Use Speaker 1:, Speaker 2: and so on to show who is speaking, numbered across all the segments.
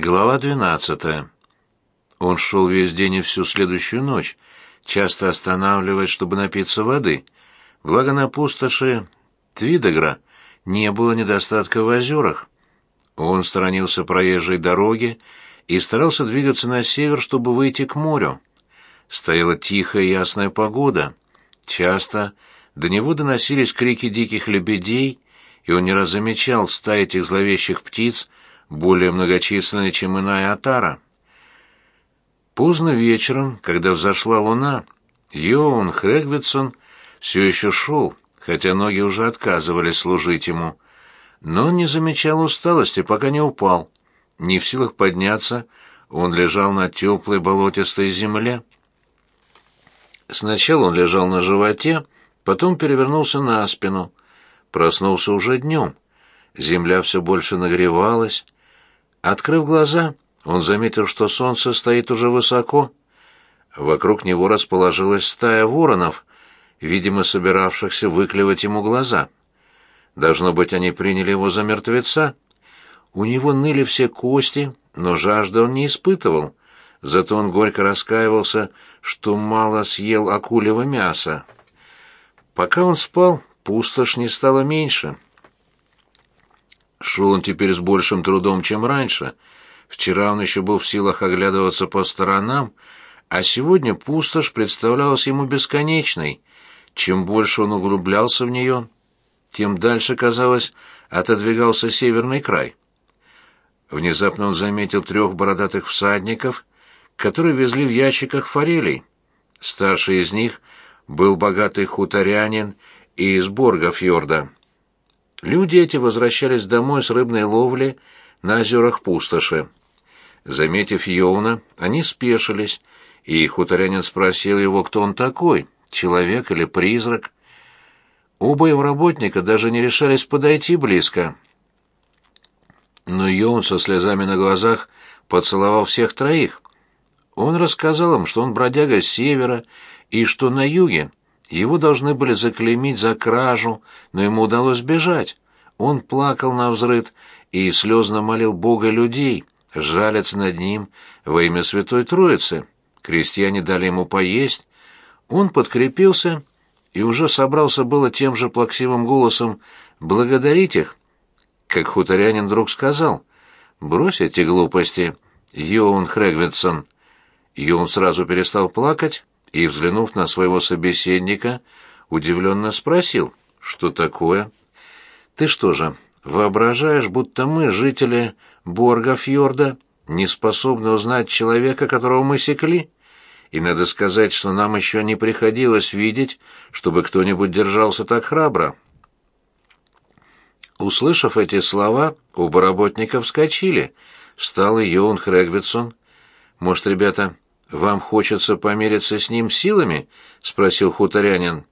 Speaker 1: Глава 12. Он шел весь день и всю следующую ночь, часто останавливаясь, чтобы напиться воды. Благо на пустоши Твидогра не было недостатка в озерах. Он сторонился проезжей дороги и старался двигаться на север, чтобы выйти к морю. Стояла тихая ясная погода. Часто до него доносились крики диких лебедей, и он не раз замечал стаи этих зловещих птиц, более многочисленной, чем иная отара. Поздно вечером, когда взошла луна, Йоун Хрегвитсон все еще шел, хотя ноги уже отказывались служить ему. Но не замечал усталости, пока не упал. Не в силах подняться, он лежал на теплой болотистой земле. Сначала он лежал на животе, потом перевернулся на спину. Проснулся уже днем. Земля все больше нагревалась, Открыв глаза, он заметил, что солнце стоит уже высоко. Вокруг него расположилась стая воронов, видимо, собиравшихся выклевать ему глаза. Должно быть, они приняли его за мертвеца. У него ныли все кости, но жажды он не испытывал. Зато он горько раскаивался, что мало съел акулевого мяса. Пока он спал, пустошь не стала меньше. Шел он теперь с большим трудом, чем раньше. Вчера он еще был в силах оглядываться по сторонам, а сегодня пустошь представлялась ему бесконечной. Чем больше он углублялся в нее, тем дальше, казалось, отодвигался северный край. Внезапно он заметил трех бородатых всадников, которые везли в ящиках форелей. Старший из них был богатый хуторянин из Боргафьорда. Люди эти возвращались домой с рыбной ловли на озерах Пустоши. Заметив Йоуна, они спешились, и хуторянин спросил его, кто он такой, человек или призрак. Оба его работника даже не решались подойти близко. Но Йоун со слезами на глазах поцеловал всех троих. Он рассказал им, что он бродяга с севера, и что на юге его должны были заклеймить за кражу, но ему удалось бежать. Он плакал на взрыд и слезно молил Бога людей, жалиться над ним во имя Святой Троицы. Крестьяне дали ему поесть. Он подкрепился и уже собрался было тем же плаксивым голосом благодарить их, как хуторянин вдруг сказал «Брось эти глупости, Йоун Хрегвитсон». Йоун сразу перестал плакать и, взглянув на своего собеседника, удивленно спросил, что такое. «Ты что же, воображаешь, будто мы, жители Борга-фьорда, не способны узнать человека, которого мы секли? И надо сказать, что нам еще не приходилось видеть, чтобы кто-нибудь держался так храбро». Услышав эти слова, оба работника вскочили. Встал и Йоун Хрегвитсон. «Может, ребята, «Вам хочется помериться с ним силами?» — спросил хуторянин.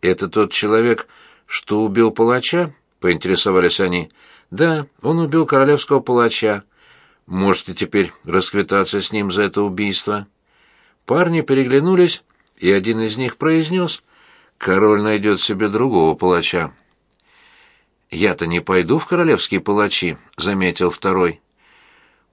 Speaker 1: «Это тот человек, что убил палача?» — поинтересовались они. «Да, он убил королевского палача. Можете теперь расквитаться с ним за это убийство». Парни переглянулись, и один из них произнес, «Король найдет себе другого палача». «Я-то не пойду в королевские палачи», — заметил второй.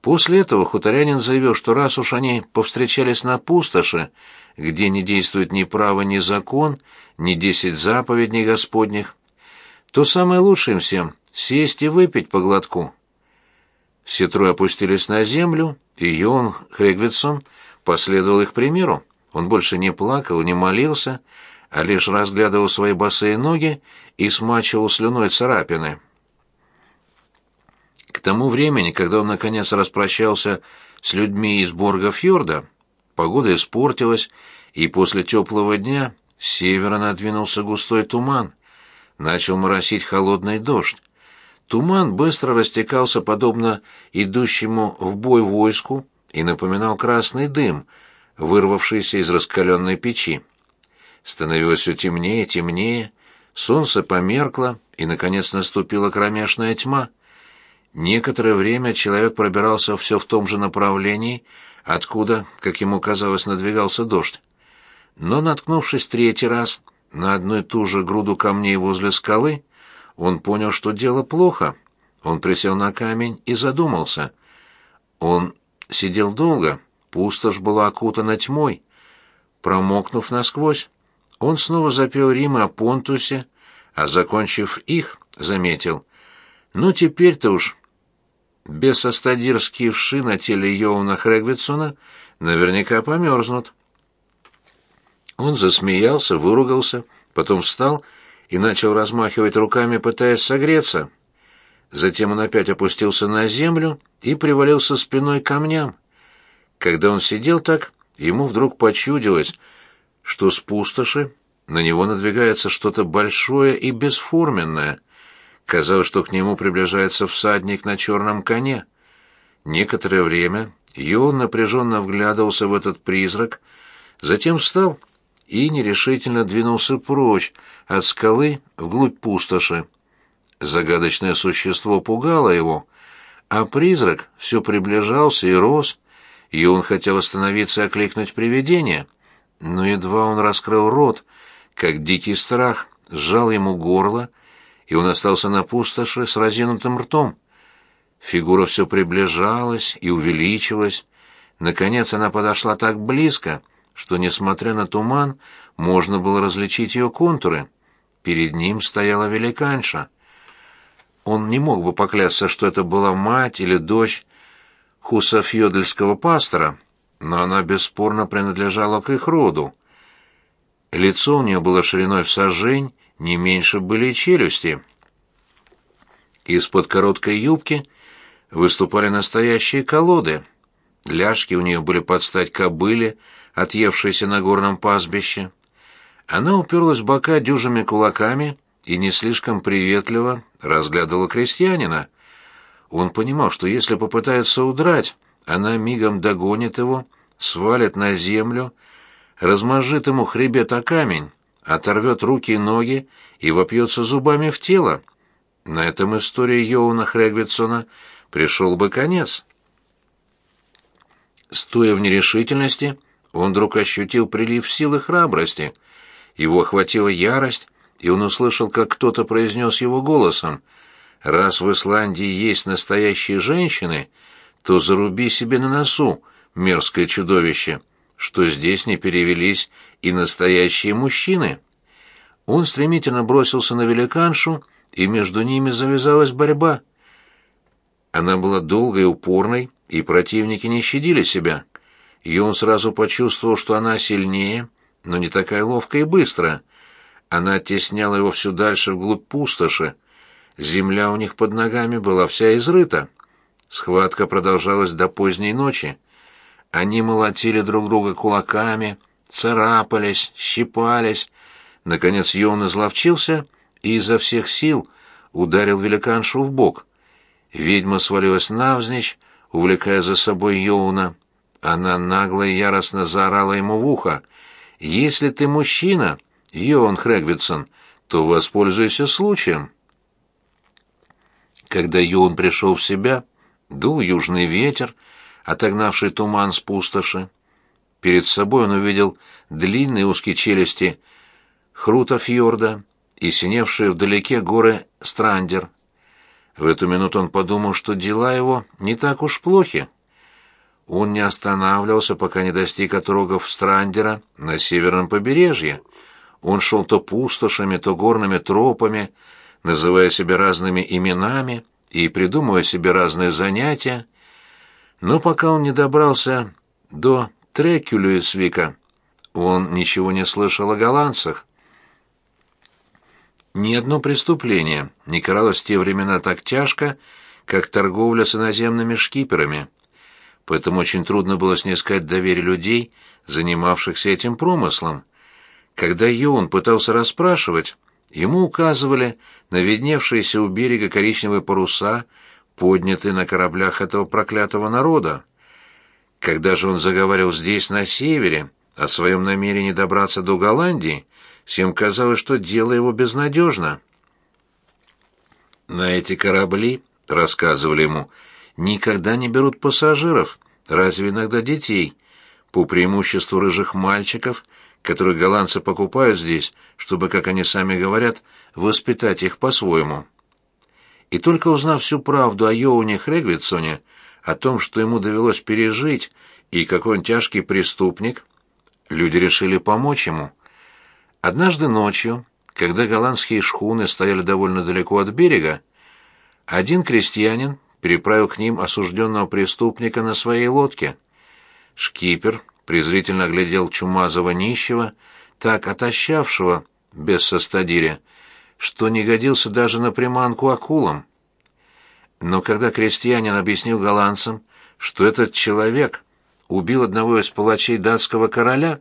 Speaker 1: После этого хуторянин заявил, что раз уж они повстречались на пустоши, где не действует ни право, ни закон, ни десять заповедей Господних, то самое лучшее им всем — сесть и выпить по глотку. Все трое опустились на землю, и Йон Хрегвитсон последовал их примеру. Он больше не плакал, не молился, а лишь разглядывал свои босые ноги и смачивал слюной царапины. Тому времени, когда он наконец распрощался с людьми из Борга-фьорда, погода испортилась, и после теплого дня с севера надвинулся густой туман. Начал моросить холодный дождь. Туман быстро растекался подобно идущему в бой войску и напоминал красный дым, вырвавшийся из раскаленной печи. Становилось все темнее, темнее, солнце померкло, и, наконец, наступила кромешная тьма — Некоторое время человек пробирался все в том же направлении, откуда, как ему казалось, надвигался дождь. Но, наткнувшись третий раз на одну и ту же груду камней возле скалы, он понял, что дело плохо. Он присел на камень и задумался. Он сидел долго, пустошь была окутана тьмой. Промокнув насквозь, он снова запел римы о Понтусе, а, закончив их, заметил. «Ну, теперь-то уж бесостадирские вши на теле Йоуна Хрегвитсона наверняка померзнут». Он засмеялся, выругался, потом встал и начал размахивать руками, пытаясь согреться. Затем он опять опустился на землю и привалился спиной к камням. Когда он сидел так, ему вдруг почудилось, что с пустоши на него надвигается что-то большое и бесформенное. Казалось, что к нему приближается всадник на черном коне. Некоторое время Йон напряженно вглядывался в этот призрак, затем встал и нерешительно двинулся прочь от скалы вглубь пустоши. Загадочное существо пугало его, а призрак все приближался и рос, и он хотел остановиться и окликнуть привидение, но едва он раскрыл рот, как дикий страх сжал ему горло, и он остался на пустоши с разинутым ртом. Фигура все приближалась и увеличилась. Наконец она подошла так близко, что, несмотря на туман, можно было различить ее контуры. Перед ним стояла великанша — он не мог бы поклясться, что это была мать или дочь хусафьёдельского пастора, но она бесспорно принадлежала к их роду. Лицо у нее было шириной в сажень, не меньше были челюсти. Из-под короткой юбки выступали настоящие колоды. Ляжки у нее были под стать кобыле, отъевшейся на горном пастбище. Она уперлась в бока дюжими кулаками и не слишком приветливо разглядывала крестьянина. Он понимал, что если попытается удрать, она мигом догонит его, свалит на землю, размажет ему хребет о камень, оторвет руки и ноги и вопьется зубами в тело. На этом истории Йоуна Хрегвитсона пришел бы конец. Стоя в нерешительности, он вдруг ощутил прилив силы храбрости. Его охватила ярость, и он услышал, как кто-то произнес его голосом, «Раз в Исландии есть настоящие женщины, то заруби себе на носу, мерзкое чудовище, что здесь не перевелись и настоящие мужчины». Он стремительно бросился на великаншу, и между ними завязалась борьба. Она была долгой и упорной, и противники не щадили себя. И он сразу почувствовал, что она сильнее, но не такая ловкая и быстрая. Она оттесняла его все дальше вглубь пустоши. Земля у них под ногами была вся изрыта. Схватка продолжалась до поздней ночи. Они молотили друг друга кулаками, царапались, щипались. Наконец Йон изловчился и изо всех сил ударил великаншу в бок. Ведьма свалилась навзничь, увлекая за собой Йоуна. Она нагло и яростно заорала ему в ухо. «Если ты мужчина, Йоан Хрегвитсон, то воспользуйся случаем. Когда Йоан пришел в себя, дул южный ветер, отогнавший туман с пустоши. Перед собой он увидел длинные узкие челюсти Хрута фьорда и синевшие вдалеке горы Страндер. В эту минуту он подумал, что дела его не так уж плохи. Он не останавливался, пока не достиг отрогов Страндера на северном побережье. Он шел то пустошами, то горными тропами, называя себя разными именами и придумывая себе разные занятия. Но пока он не добрался до Трекюлюисвика, он ничего не слышал о голландцах. Ни одно преступление не каралось в те времена так тяжко, как торговля с иноземными шкиперами. Поэтому очень трудно было снискать доверие людей, занимавшихся этим промыслом. Когда Йоун пытался расспрашивать, ему указывали на видневшиеся у берега коричневые паруса, поднятые на кораблях этого проклятого народа. Когда же он заговорил здесь, на севере, о своем намерении добраться до Голландии, всем казалось, что дело его безнадежно. На эти корабли, рассказывали ему, никогда не берут пассажиров, разве иногда детей, по преимуществу рыжих мальчиков – которых голландцы покупают здесь, чтобы, как они сами говорят, воспитать их по-своему. И только узнав всю правду о Йоуне Хрегвитсоне, о том, что ему довелось пережить, и какой он тяжкий преступник, люди решили помочь ему. Однажды ночью, когда голландские шхуны стояли довольно далеко от берега, один крестьянин переправил к ним осужденного преступника на своей лодке. Шкипер презрительно глядел чумазого нищего, так отощавшего без состадиря, что не годился даже на приманку акулам. Но когда крестьянин объяснил голландцам, что этот человек убил одного из палачей датского короля,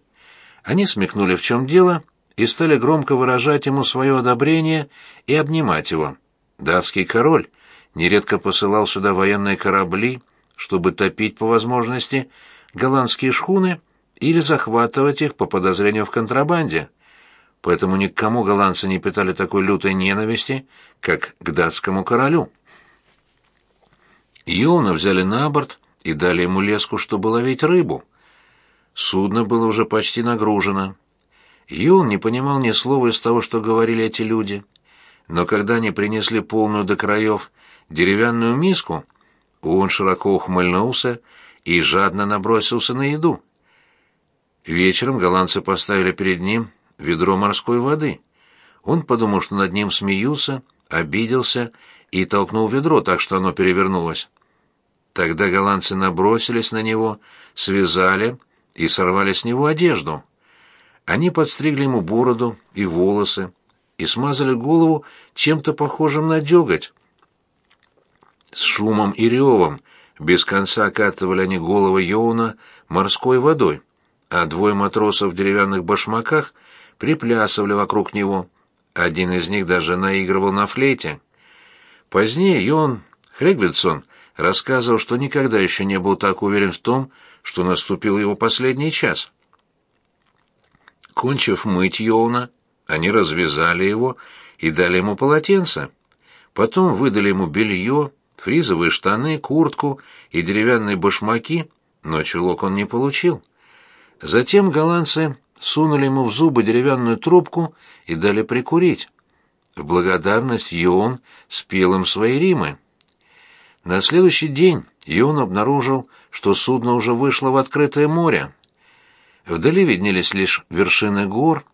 Speaker 1: они смекнули, в чем дело, и стали громко выражать ему свое одобрение и обнимать его. Датский король нередко посылал сюда военные корабли, чтобы топить по возможности голландские шхуны или захватывать их по подозрению в контрабанде поэтому никому голландцы не питали такой лютой ненависти, как к датскому королю. Йона взяли на борт и дали ему леску, чтобы ловить рыбу. Судно было уже почти нагружено. Йон не понимал ни слова из того, что говорили эти люди. Но когда они принесли полную до краев деревянную миску, он широко ухмыльнулся и жадно набросился на еду. Вечером голландцы поставили перед ним ведро морской воды. Он подумал, что над ним смеются, обиделся и толкнул ведро так, что оно перевернулось. Тогда голландцы набросились на него, связали и сорвали с него одежду. Они подстригли ему бороду и волосы и смазали голову чем-то похожим на деготь. С шумом и ревом без конца окатывали они головы Йоуна морской водой, а двое матросов в деревянных башмаках — приплясывали вокруг него. Один из них даже наигрывал на флейте. Позднее Йон Хрегвитсон рассказывал, что никогда еще не был так уверен в том, что наступил его последний час. Кончив мыть Йона, они развязали его и дали ему полотенце. Потом выдали ему белье, фризовые штаны, куртку и деревянные башмаки, но чулок он не получил. Затем голландцы сунули ему в зубы деревянную трубку и дали прикурить. В благодарность Йон спел им свои римы. На следующий день Йон обнаружил, что судно уже вышло в открытое море. Вдали виднелись лишь вершины гор.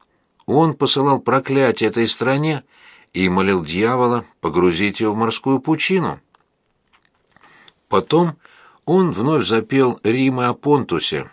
Speaker 1: Он посылал проклятие этой стране и молил дьявола погрузить его в морскую пучину. Потом он вновь запел римы о Понтусе.